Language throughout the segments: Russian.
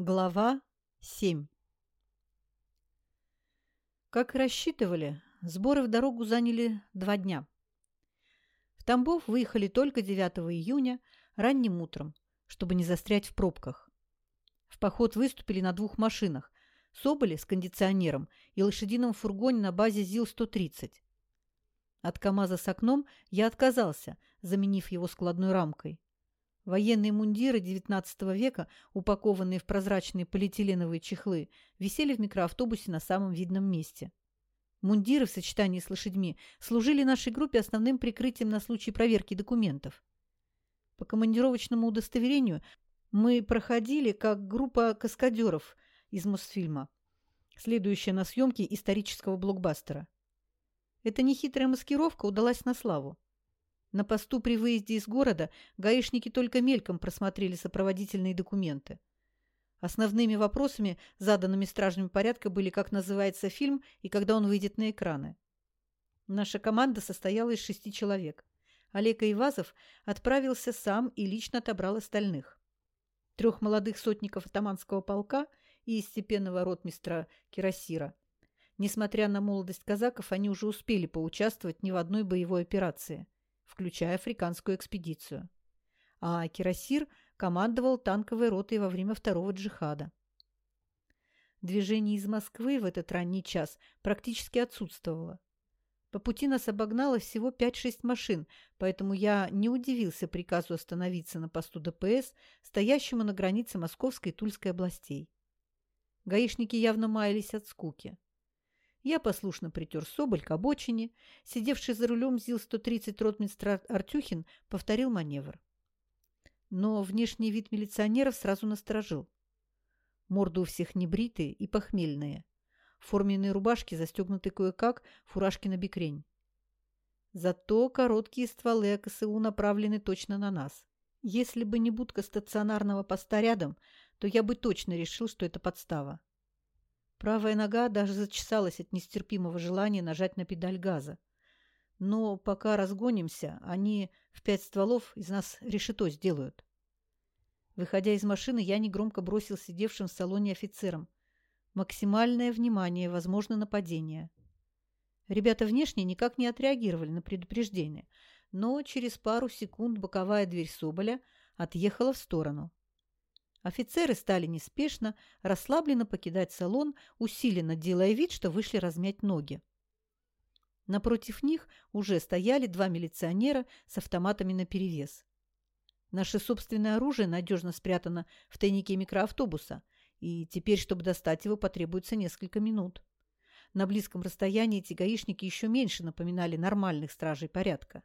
Глава 7 Как рассчитывали, сборы в дорогу заняли два дня. В Тамбов выехали только 9 июня ранним утром, чтобы не застрять в пробках. В поход выступили на двух машинах – Соболе с кондиционером и лошадином фургоне на базе ЗИЛ-130. От КамАЗа с окном я отказался, заменив его складной рамкой. Военные мундиры XIX века, упакованные в прозрачные полиэтиленовые чехлы, висели в микроавтобусе на самом видном месте. Мундиры в сочетании с лошадьми служили нашей группе основным прикрытием на случай проверки документов. По командировочному удостоверению мы проходили как группа каскадеров из Мосфильма, следующая на съемки исторического блокбастера. Эта нехитрая маскировка удалась на славу. На посту при выезде из города гаишники только мельком просмотрели сопроводительные документы. Основными вопросами, заданными стражами порядка, были, как называется фильм и когда он выйдет на экраны. Наша команда состояла из шести человек. Олег Ивазов отправился сам и лично отобрал остальных. Трех молодых сотников атаманского полка и степенного ротмистра Кирасира. Несмотря на молодость казаков, они уже успели поучаствовать ни в одной боевой операции – включая африканскую экспедицию. А Кирасир командовал танковой ротой во время второго джихада. Движение из Москвы в этот ранний час практически отсутствовало. По пути нас обогнало всего 5-6 машин, поэтому я не удивился приказу остановиться на посту ДПС, стоящему на границе Московской и Тульской областей. Гаишники явно маялись от скуки. Я послушно притер Соболь к обочине. Сидевший за рулем ЗИЛ-130 ротмистр Артюхин повторил маневр. Но внешний вид милиционеров сразу насторожил. Морды у всех небритые и похмельные. Форменные рубашки застегнуты кое-как, фуражки на бикрень. Зато короткие стволы АКСУ направлены точно на нас. Если бы не будка стационарного поста рядом, то я бы точно решил, что это подстава. Правая нога даже зачесалась от нестерпимого желания нажать на педаль газа. Но пока разгонимся, они в пять стволов из нас решето сделают. Выходя из машины, я негромко бросил сидевшим в салоне офицерам. Максимальное внимание, возможно нападение. Ребята внешне никак не отреагировали на предупреждение, но через пару секунд боковая дверь Соболя отъехала в сторону. Офицеры стали неспешно, расслабленно покидать салон, усиленно делая вид, что вышли размять ноги. Напротив них уже стояли два милиционера с автоматами наперевес. Наше собственное оружие надежно спрятано в тайнике микроавтобуса, и теперь, чтобы достать его, потребуется несколько минут. На близком расстоянии эти гаишники еще меньше напоминали нормальных стражей порядка.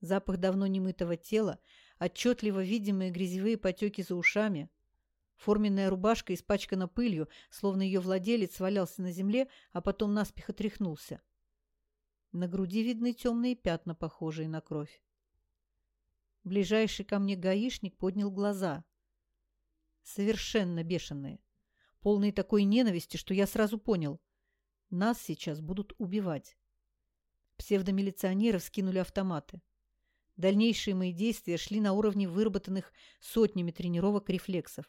Запах давно немытого тела, отчетливо видимые грязевые потеки за ушами. Форменная рубашка испачкана пылью, словно ее владелец валялся на земле, а потом наспех отряхнулся. На груди видны темные пятна, похожие на кровь. Ближайший ко мне гаишник поднял глаза. Совершенно бешеные. Полные такой ненависти, что я сразу понял. Нас сейчас будут убивать. Псевдомилиционеры скинули автоматы. Дальнейшие мои действия шли на уровне выработанных сотнями тренировок рефлексов.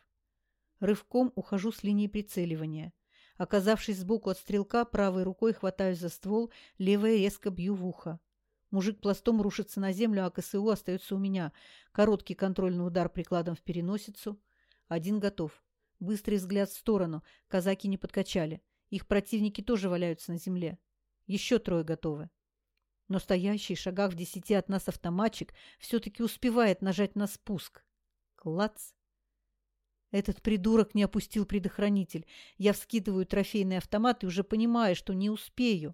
Рывком ухожу с линии прицеливания. Оказавшись сбоку от стрелка, правой рукой хватаюсь за ствол, левой резко бью в ухо. Мужик пластом рушится на землю, а КСУ остается у меня. Короткий контрольный удар прикладом в переносицу. Один готов. Быстрый взгляд в сторону. Казаки не подкачали. Их противники тоже валяются на земле. Еще трое готовы но стоящий в шагах в десяти от нас автоматчик все-таки успевает нажать на спуск. Клац! Этот придурок не опустил предохранитель. Я вскидываю трофейный автомат и уже понимаю, что не успею.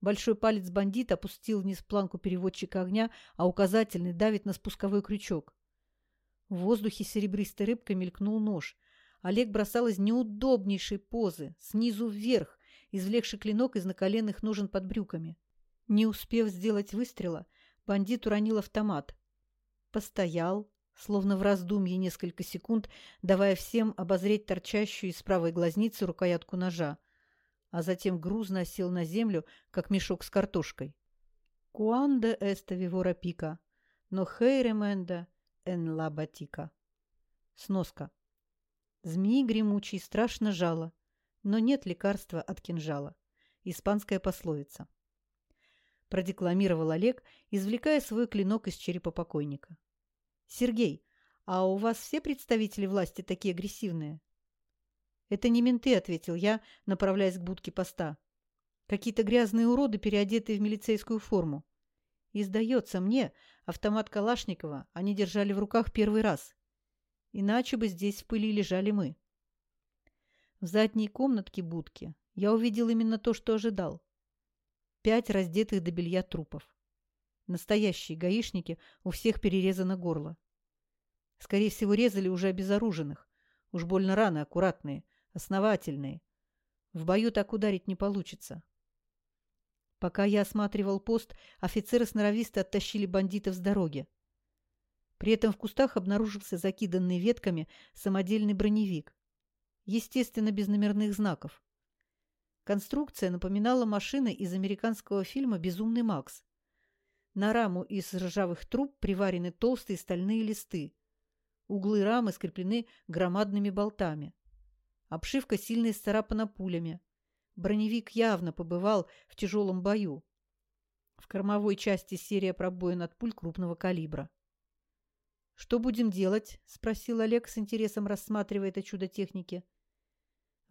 Большой палец бандита опустил вниз планку переводчика огня, а указательный давит на спусковой крючок. В воздухе серебристой рыбкой мелькнул нож. Олег бросал из неудобнейшей позы, снизу вверх, извлекший клинок из наколенных ножен под брюками. Не успев сделать выстрела, бандит уронил автомат. Постоял, словно в раздумье несколько секунд, давая всем обозреть торчащую из правой глазницы рукоятку ножа, а затем грузно сел на землю, как мешок с картошкой. «Куанде эста вивора пика, но хейременда эн ла батика». Сноска. Змеи гремучий страшно жало, но нет лекарства от кинжала. Испанская пословица. Продекламировал Олег, извлекая свой клинок из черепа покойника. «Сергей, а у вас все представители власти такие агрессивные?» «Это не менты», — ответил я, направляясь к будке поста. «Какие-то грязные уроды, переодетые в милицейскую форму. И, сдается мне, автомат Калашникова они держали в руках первый раз. Иначе бы здесь в пыли лежали мы. В задней комнатке будки я увидел именно то, что ожидал. Пять раздетых до белья трупов. Настоящие гаишники, у всех перерезано горло. Скорее всего, резали уже обезоруженных. Уж больно раны аккуратные, основательные. В бою так ударить не получится. Пока я осматривал пост, офицеры сноровисто оттащили бандитов с дороги. При этом в кустах обнаружился закиданный ветками самодельный броневик. Естественно, без номерных знаков. Конструкция напоминала машины из американского фильма «Безумный Макс». На раму из ржавых труб приварены толстые стальные листы. Углы рамы скреплены громадными болтами. Обшивка сильно исцарапана пулями. Броневик явно побывал в тяжелом бою. В кормовой части серия пробоин от пуль крупного калибра. «Что будем делать?» – спросил Олег с интересом, рассматривая это чудо техники.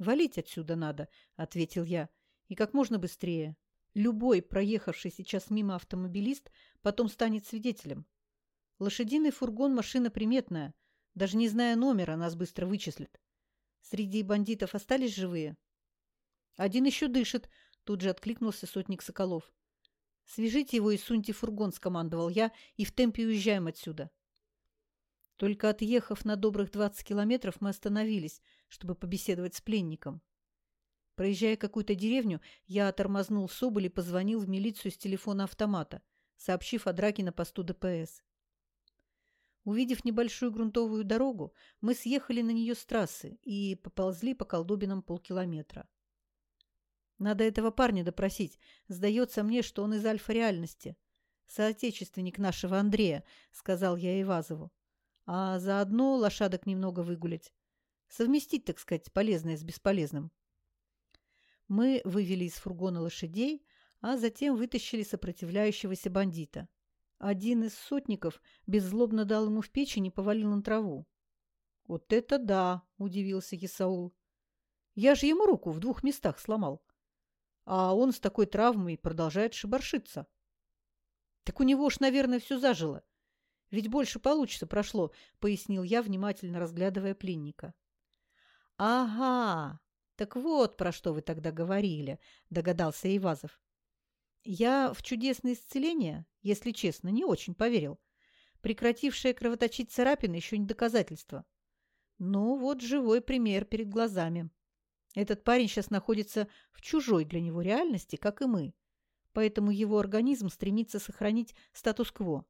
«Валить отсюда надо», – ответил я, – «и как можно быстрее. Любой проехавший сейчас мимо автомобилист потом станет свидетелем. Лошадиный фургон – машина приметная. Даже не зная номера, нас быстро вычислят. Среди бандитов остались живые?» «Один еще дышит», – тут же откликнулся сотник Соколов. «Свяжите его и суньте фургон», – скомандовал я, – «и в темпе уезжаем отсюда». Только отъехав на добрых 20 километров, мы остановились, чтобы побеседовать с пленником. Проезжая какую-то деревню, я тормознул Соболь и позвонил в милицию с телефона автомата, сообщив о драке на посту ДПС. Увидев небольшую грунтовую дорогу, мы съехали на нее с трассы и поползли по колдобинам полкилометра. Надо этого парня допросить. Сдается мне, что он из альфа-реальности. Соотечественник нашего Андрея, — сказал я Ивазову а заодно лошадок немного выгулять. Совместить, так сказать, полезное с бесполезным. Мы вывели из фургона лошадей, а затем вытащили сопротивляющегося бандита. Один из сотников беззлобно дал ему в печень и повалил на траву. «Вот это да!» – удивился Исаул. «Я же ему руку в двух местах сломал. А он с такой травмой продолжает шибаршиться. Так у него уж, наверное, все зажило. Ведь больше получаса прошло, — пояснил я, внимательно разглядывая пленника. — Ага, так вот про что вы тогда говорили, — догадался Ивазов. Я в чудесное исцеление, если честно, не очень поверил. Прекратившая кровоточить царапина еще не доказательство. Ну, вот живой пример перед глазами. Этот парень сейчас находится в чужой для него реальности, как и мы. Поэтому его организм стремится сохранить статус-кво.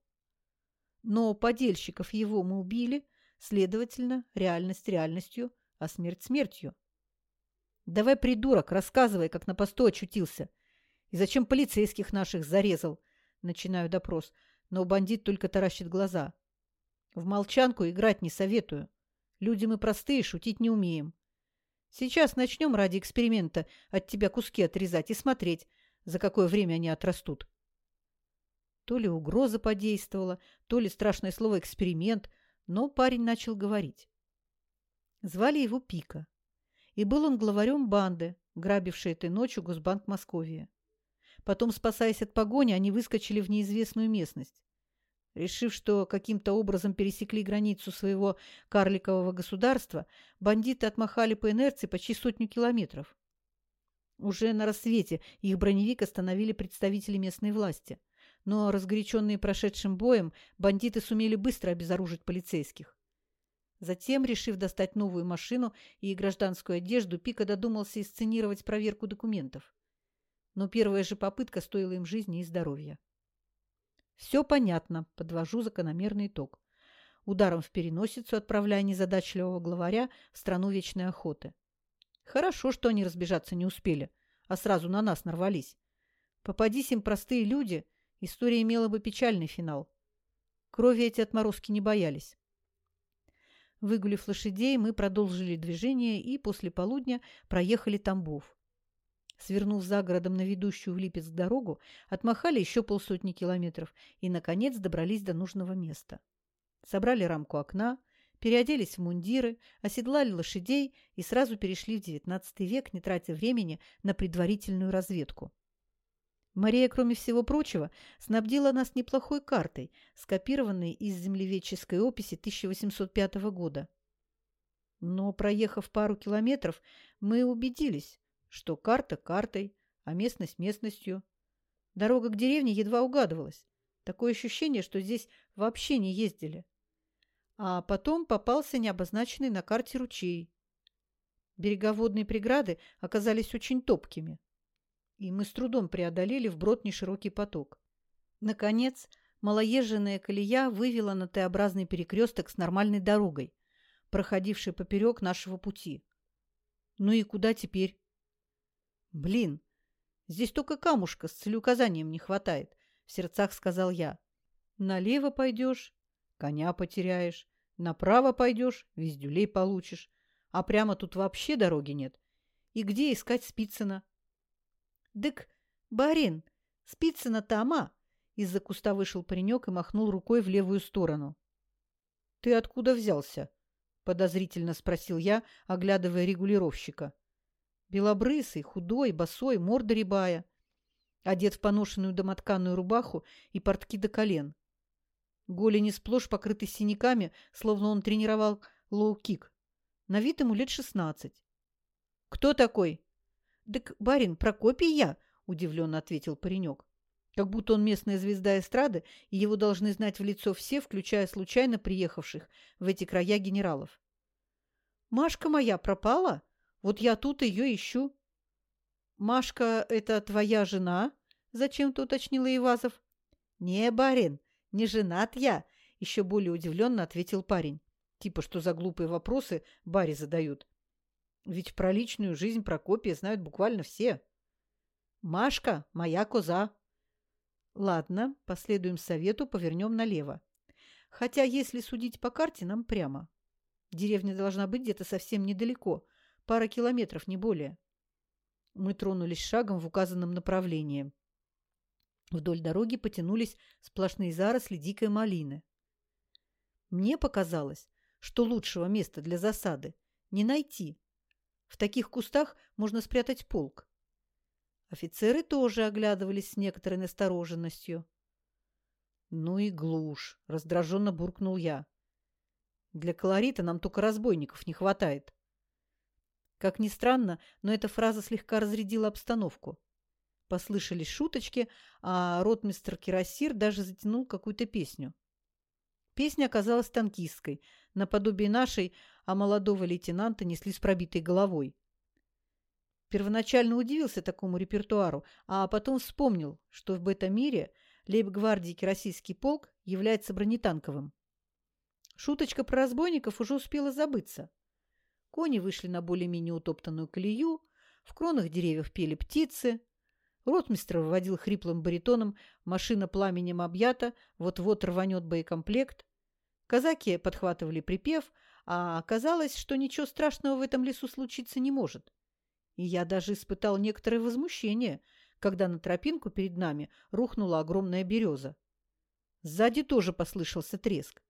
Но подельщиков его мы убили, следовательно, реальность реальностью, а смерть смертью. Давай, придурок, рассказывай, как на посту очутился. И зачем полицейских наших зарезал? Начинаю допрос, но бандит только таращит глаза. В молчанку играть не советую. Люди мы простые, шутить не умеем. Сейчас начнем ради эксперимента от тебя куски отрезать и смотреть, за какое время они отрастут. То ли угроза подействовала, то ли страшное слово «эксперимент», но парень начал говорить. Звали его Пика. И был он главарем банды, грабившей этой ночью Госбанк Московии. Потом, спасаясь от погони, они выскочили в неизвестную местность. Решив, что каким-то образом пересекли границу своего карликового государства, бандиты отмахали по инерции почти сотню километров. Уже на рассвете их броневик остановили представители местной власти – но, разгоряченные прошедшим боем, бандиты сумели быстро обезоружить полицейских. Затем, решив достать новую машину и гражданскую одежду, Пика додумался инсценировать проверку документов. Но первая же попытка стоила им жизни и здоровья. Все понятно, подвожу закономерный итог. Ударом в переносицу отправляя незадачливого главаря в страну вечной охоты. Хорошо, что они разбежаться не успели, а сразу на нас нарвались. Попадись им простые люди, история имела бы печальный финал. Крови эти отморозки не боялись. Выгулив лошадей, мы продолжили движение и после полудня проехали Тамбов. Свернув за городом на ведущую в Липецк дорогу, отмахали еще полсотни километров и, наконец, добрались до нужного места. Собрали рамку окна, переоделись в мундиры, оседлали лошадей и сразу перешли в XIX век, не тратя времени на предварительную разведку. Мария, кроме всего прочего, снабдила нас неплохой картой, скопированной из землеведческой описи 1805 года. Но, проехав пару километров, мы убедились, что карта картой, а местность местностью. Дорога к деревне едва угадывалась. Такое ощущение, что здесь вообще не ездили. А потом попался необозначенный на карте ручей. Береговодные преграды оказались очень топкими, и мы с трудом преодолели вброд неширокий поток. Наконец, малоезженная колея вывела на Т-образный перекресток с нормальной дорогой, проходившей поперек нашего пути. Ну и куда теперь? «Блин, здесь только камушка с целеуказанием не хватает», — в сердцах сказал я. «Налево пойдешь, коня потеряешь, направо пойдешь, вездюлей получишь, а прямо тут вообще дороги нет. И где искать Спицына?» «Дык, барин, Спицына тама!» Из-за куста вышел паренек и махнул рукой в левую сторону. «Ты откуда взялся?» — подозрительно спросил я, оглядывая регулировщика. Белобрысый, худой, босой, морда рябая. Одет в поношенную домотканную рубаху и портки до колен. Голени сплошь покрыты синяками, словно он тренировал лоу-кик. На вид ему лет шестнадцать. «Кто такой?» «Так барин Прокопий я», — удивленно ответил паренек. Как будто он местная звезда эстрады, и его должны знать в лицо все, включая случайно приехавших в эти края генералов. «Машка моя пропала?» Вот я тут ее ищу. Машка – это твоя жена? Зачем-то уточнила Ивазов. Не, барин, не женат я, еще более удивленно ответил парень. Типа, что за глупые вопросы Барри задают. Ведь про личную жизнь Прокопия знают буквально все. Машка – моя коза. Ладно, последуем совету, повернем налево. Хотя, если судить по карте, нам прямо. Деревня должна быть где-то совсем недалеко, Пара километров, не более. Мы тронулись шагом в указанном направлении. Вдоль дороги потянулись сплошные заросли дикой малины. Мне показалось, что лучшего места для засады не найти. В таких кустах можно спрятать полк. Офицеры тоже оглядывались с некоторой настороженностью. «Ну и глушь!» — раздраженно буркнул я. «Для колорита нам только разбойников не хватает». Как ни странно, но эта фраза слегка разрядила обстановку. Послышались шуточки, а ротмистр Кирасир даже затянул какую-то песню. Песня оказалась танкистской, наподобие нашей, а молодого лейтенанта несли с пробитой головой. Первоначально удивился такому репертуару, а потом вспомнил, что в бета-мире лейб-гвардии российский полк является бронетанковым. Шуточка про разбойников уже успела забыться. Кони вышли на более-менее утоптанную колею, в кронах деревьев пели птицы. Ротмистр выводил хриплым баритоном «Машина пламенем объята, вот-вот рванет боекомплект». Казаки подхватывали припев, а оказалось, что ничего страшного в этом лесу случиться не может. И я даже испытал некоторое возмущение, когда на тропинку перед нами рухнула огромная береза. Сзади тоже послышался треск.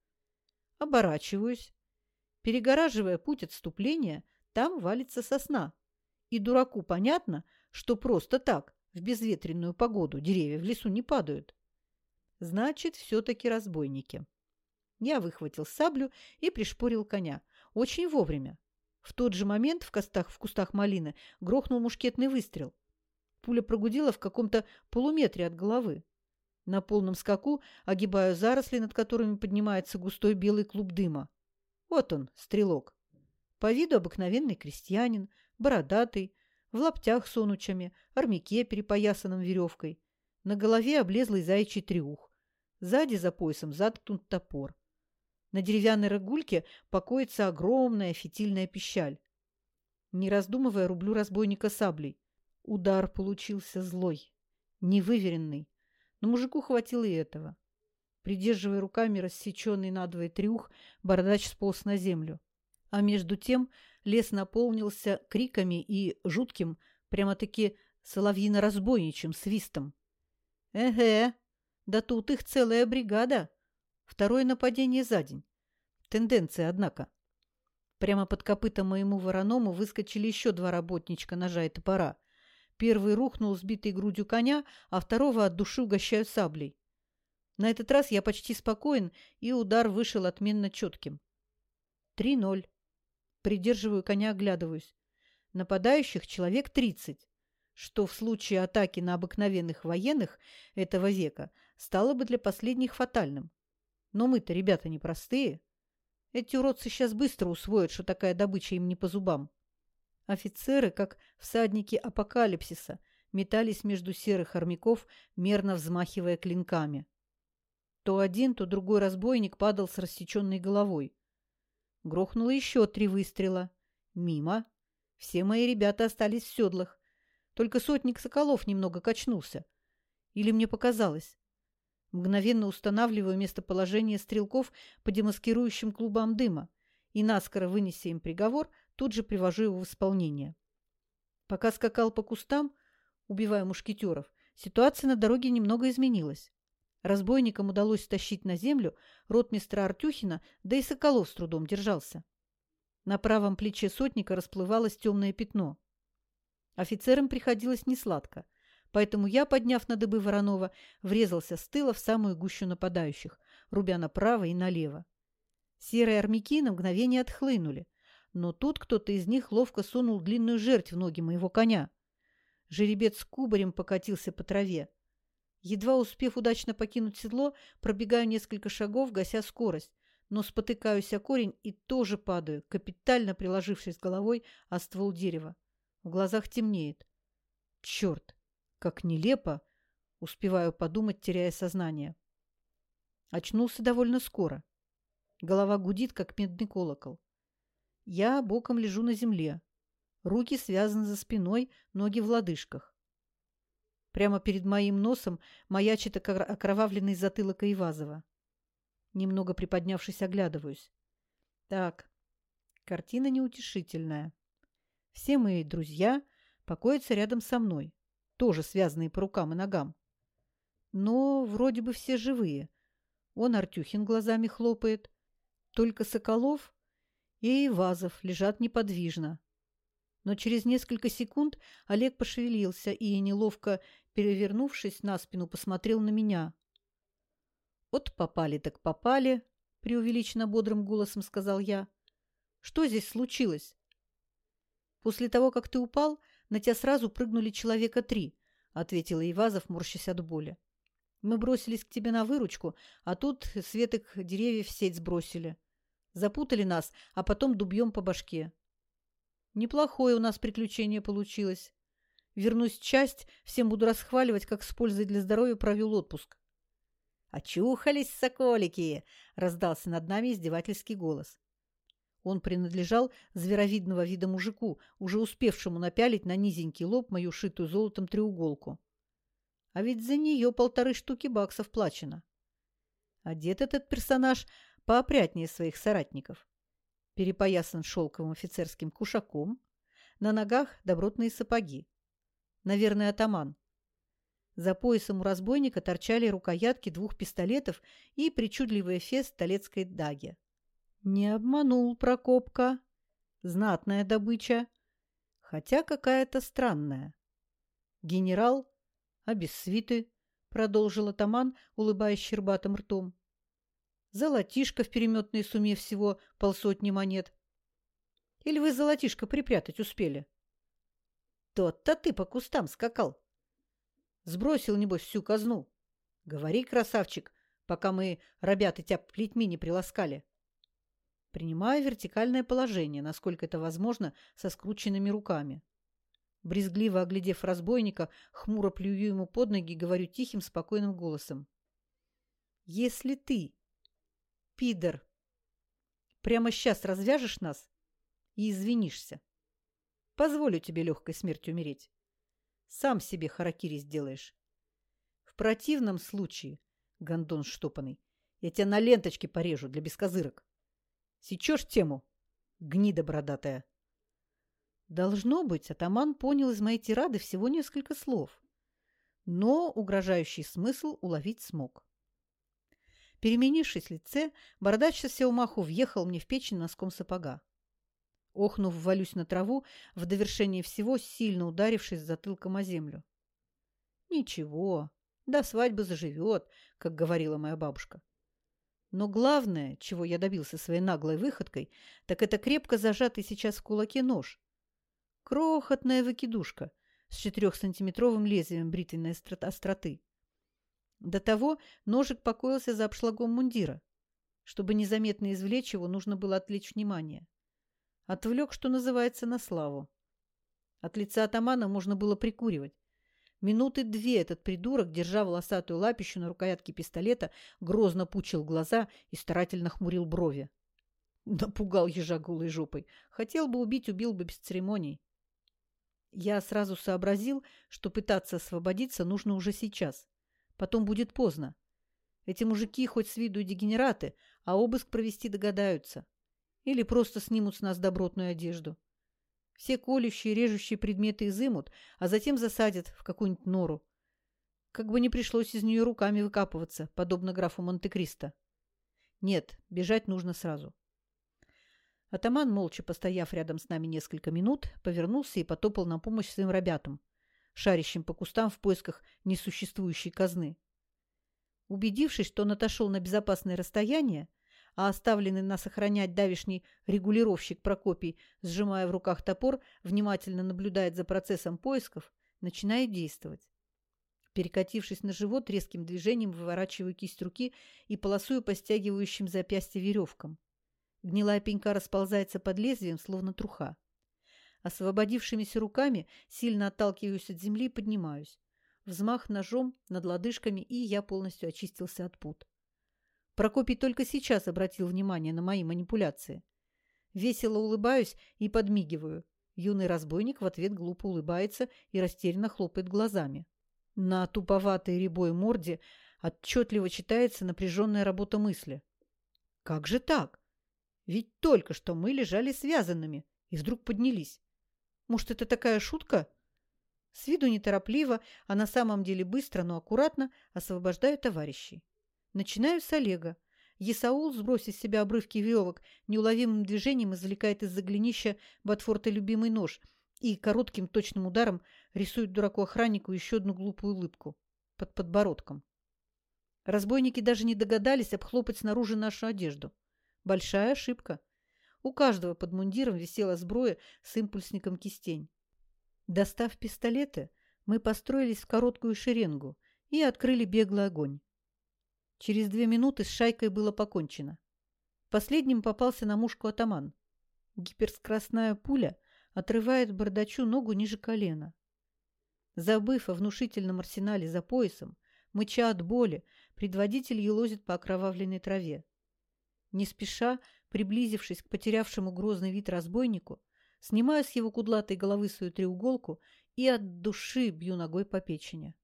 Оборачиваюсь. Перегораживая путь отступления, там валится сосна. И дураку понятно, что просто так, в безветренную погоду, деревья в лесу не падают. Значит, все-таки разбойники. Я выхватил саблю и пришпорил коня. Очень вовремя. В тот же момент в кустах, в кустах малины грохнул мушкетный выстрел. Пуля прогудела в каком-то полуметре от головы. На полном скаку огибаю заросли, над которыми поднимается густой белый клуб дыма. Вот он, стрелок. По виду обыкновенный крестьянин, бородатый, в лаптях с онучами, армяке, перепоясанном веревкой. На голове облезлый заячий трюх. Сзади за поясом заткнут топор. На деревянной рогульке покоится огромная фитильная пищаль. Не раздумывая, рублю разбойника саблей. Удар получился злой, невыверенный. Но мужику хватило и этого. Придерживая руками рассеченный надвое трюх, бородач сполз на землю. А между тем лес наполнился криками и жутким, прямо-таки соловьино-разбойничьим свистом. «Эге, да тут их целая бригада. Второе нападение за день. Тенденция, однако». Прямо под копытом моему вороному выскочили еще два работничка ножа и топора. Первый рухнул сбитой грудью коня, а второго от души угощают саблей. На этот раз я почти спокоен, и удар вышел отменно четким. Три ноль. Придерживаю коня, оглядываюсь. Нападающих человек тридцать, что в случае атаки на обыкновенных военных этого века стало бы для последних фатальным. Но мы-то ребята непростые. Эти уродцы сейчас быстро усвоят, что такая добыча им не по зубам. Офицеры, как всадники апокалипсиса, метались между серых армяков, мерно взмахивая клинками. То один, то другой разбойник падал с рассеченной головой. Грохнуло еще три выстрела. Мимо. Все мои ребята остались в седлах. Только сотник Соколов немного качнулся. Или мне показалось. Мгновенно устанавливаю местоположение стрелков по демаскирующим клубам дыма и, наскоро вынеся им приговор, тут же привожу его в исполнение. Пока скакал по кустам, убивая мушкетеров, ситуация на дороге немного изменилась. Разбойникам удалось стащить на землю ротмистра Артюхина, да и Соколов с трудом держался. На правом плече сотника расплывалось темное пятно. Офицерам приходилось несладко – Поэтому я, подняв на дыбы Воронова, врезался с тыла в самую гущу нападающих, рубя направо и налево. Серые армяки на мгновение отхлынули, но тут кто-то из них ловко сунул длинную жерть в ноги моего коня. Жеребец с кубарем покатился по траве. Едва успев удачно покинуть седло, пробегаю несколько шагов, гася скорость, но спотыкаюсь о корень и тоже падаю, капитально приложившись головой о ствол дерева. В глазах темнеет. Черт! Как нелепо, успеваю подумать, теряя сознание. Очнулся довольно скоро. Голова гудит, как медный колокол. Я боком лежу на земле. Руки связаны за спиной, ноги в лодыжках. Прямо перед моим носом маячит окровавленный затылок Ивазова. Немного приподнявшись, оглядываюсь. Так, картина неутешительная. Все мои друзья покоятся рядом со мной тоже связанные по рукам и ногам. Но вроде бы все живые. Он Артюхин глазами хлопает. Только Соколов и Ивазов лежат неподвижно. Но через несколько секунд Олег пошевелился и, неловко перевернувшись на спину, посмотрел на меня. «Вот попали так попали», — преувеличенно бодрым голосом сказал я. «Что здесь случилось?» «После того, как ты упал, на тебя сразу прыгнули человека три, — ответила Ивазов, морщась от боли. Мы бросились к тебе на выручку, а тут светок деревьев в сеть сбросили. Запутали нас, а потом дубьем по башке. Неплохое у нас приключение получилось. Вернусь часть, всем буду расхваливать, как с пользой для здоровья провел отпуск. «Очухались, соколики!» — раздался над нами издевательский голос. Он принадлежал зверовидного вида мужику, уже успевшему напялить на низенький лоб мою шитую золотом треуголку. А ведь за нее полторы штуки баксов плачено. Одет этот персонаж поопрятнее своих соратников. Перепоясан шелковым офицерским кушаком, на ногах добротные сапоги. Наверное, атаман. За поясом у разбойника торчали рукоятки двух пистолетов и причудливый эфес талецкой даги. Не обманул Прокопка. Знатная добыча, хотя какая-то странная. Генерал, а без свиты, продолжил атаман, улыбаясь щербатым ртом. Золотишко в переметной сумме всего полсотни монет. Или вы золотишко припрятать успели? Тот-то ты по кустам скакал. Сбросил, небось, всю казну. Говори, красавчик, пока мы ребята тебя плетьми не приласкали принимая вертикальное положение, насколько это возможно, со скрученными руками. Брезгливо оглядев разбойника, хмуро плюю ему под ноги и говорю тихим, спокойным голосом. «Если ты, пидор, прямо сейчас развяжешь нас и извинишься, позволю тебе легкой смертью умереть. Сам себе харакири сделаешь. В противном случае, гондон штопанный, Я тебя на ленточке порежу для бескозырок. Сечешь тему, гнида бородатая. Должно быть, атаман понял из моей тирады всего несколько слов, но угрожающий смысл уловить смог. Переменившись в лице, бородач со всего маху въехал мне в печень носком сапога. Охнув, валюсь на траву, в довершение всего сильно ударившись затылком о землю. Ничего, до свадьбы заживет, как говорила моя бабушка. Но главное, чего я добился своей наглой выходкой, так это крепко зажатый сейчас в кулаке нож. Крохотная выкидушка с четырехсантиметровым лезвием бритвенной остроты. До того ножик покоился за обшлагом мундира. Чтобы незаметно извлечь его, нужно было отвлечь внимание. Отвлек, что называется, на славу. От лица атамана можно было прикуривать. Минуты две этот придурок, держа волосатую лапищу на рукоятке пистолета, грозно пучил глаза и старательно хмурил брови. Напугал ежа голой жопой. Хотел бы убить, убил бы без церемоний. Я сразу сообразил, что пытаться освободиться нужно уже сейчас. Потом будет поздно. Эти мужики хоть с виду дегенераты, а обыск провести догадаются. Или просто снимут с нас добротную одежду. Все колющие, режущие предметы изымут, а затем засадят в какую-нибудь нору. Как бы не пришлось из нее руками выкапываться, подобно графу Монте-Кристо. Нет, бежать нужно сразу. Атаман, молча постояв рядом с нами несколько минут, повернулся и потопал на помощь своим ребятам, шарящим по кустам в поисках несуществующей казны. Убедившись, что он отошел на безопасное расстояние, а оставленный нас охранять давишний регулировщик Прокопий, сжимая в руках топор, внимательно наблюдает за процессом поисков, начинает действовать. Перекатившись на живот, резким движением выворачиваю кисть руки и полосую по стягивающим запястья веревкам. Гнилая пенька расползается под лезвием, словно труха. Освободившимися руками сильно отталкиваюсь от земли и поднимаюсь. Взмах ножом над лодыжками, и я полностью очистился от пут. Прокопий только сейчас обратил внимание на мои манипуляции. Весело улыбаюсь и подмигиваю. Юный разбойник в ответ глупо улыбается и растерянно хлопает глазами. На туповатой рябой морде отчетливо читается напряженная работа мысли. «Как же так? Ведь только что мы лежали связанными и вдруг поднялись. Может, это такая шутка?» С виду неторопливо, а на самом деле быстро, но аккуратно освобождаю товарищей. Начинаю с Олега. Есаул, сбросив с себя обрывки веревок, неуловимым движением извлекает из-за голенища Батфорта любимый нож и коротким точным ударом рисует дураку-охраннику еще одну глупую улыбку под подбородком. Разбойники даже не догадались обхлопать снаружи нашу одежду. Большая ошибка. У каждого под мундиром висела сброя с импульсником кистень. Достав пистолеты, мы построились в короткую шеренгу и открыли беглый огонь. Через две минуты с шайкой было покончено. Последним попался на мушку атаман. Гиперскоростная пуля отрывает бардачу ногу ниже колена. Забыв о внушительном арсенале за поясом, мыча от боли, предводитель елозит по окровавленной траве. Не спеша, приблизившись к потерявшему грозный вид разбойнику, снимаю с его кудлатой головы свою треуголку и от души бью ногой по печени.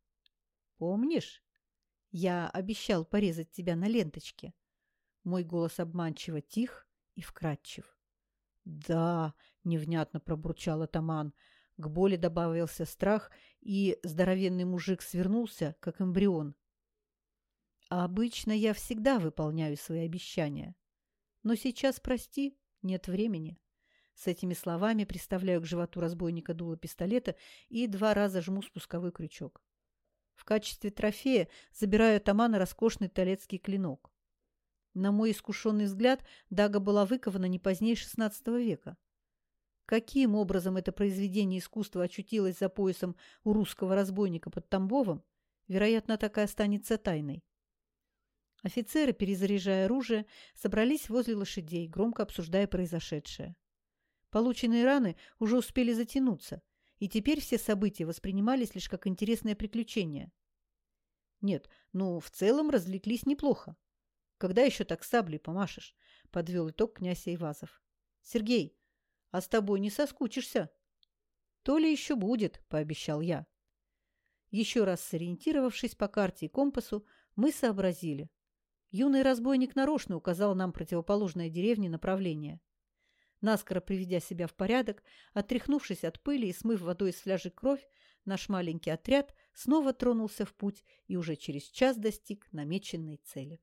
«Помнишь?» Я обещал порезать тебя на ленточке. Мой голос обманчиво тих и вкрадчив. Да, невнятно пробурчал атаман. К боли добавился страх, и здоровенный мужик свернулся, как эмбрион. А обычно я всегда выполняю свои обещания. Но сейчас, прости, нет времени. С этими словами приставляю к животу разбойника дуло пистолета и два раза жму спусковой крючок. В качестве трофея забираю атамана роскошный талецкий клинок. На мой искушенный взгляд, дага была выкована не позднее XVI века. Каким образом это произведение искусства очутилось за поясом у русского разбойника под Тамбовом, вероятно, так и останется тайной. Офицеры, перезаряжая оружие, собрались возле лошадей, громко обсуждая произошедшее. Полученные раны уже успели затянуться, и теперь все события воспринимались лишь как интересное приключение. Нет, ну, в целом развлеклись неплохо. Когда еще так саблей помашешь? Подвел итог князь Ивазов. Сергей, а с тобой не соскучишься? То ли еще будет, пообещал я. Еще раз сориентировавшись по карте и компасу, мы сообразили. Юный разбойник нарочно указал нам противоположное деревне направление. Наскоро приведя себя в порядок, отряхнувшись от пыли и смыв водой из фляжи кровь, наш маленький отряд снова тронулся в путь и уже через час достиг намеченной цели.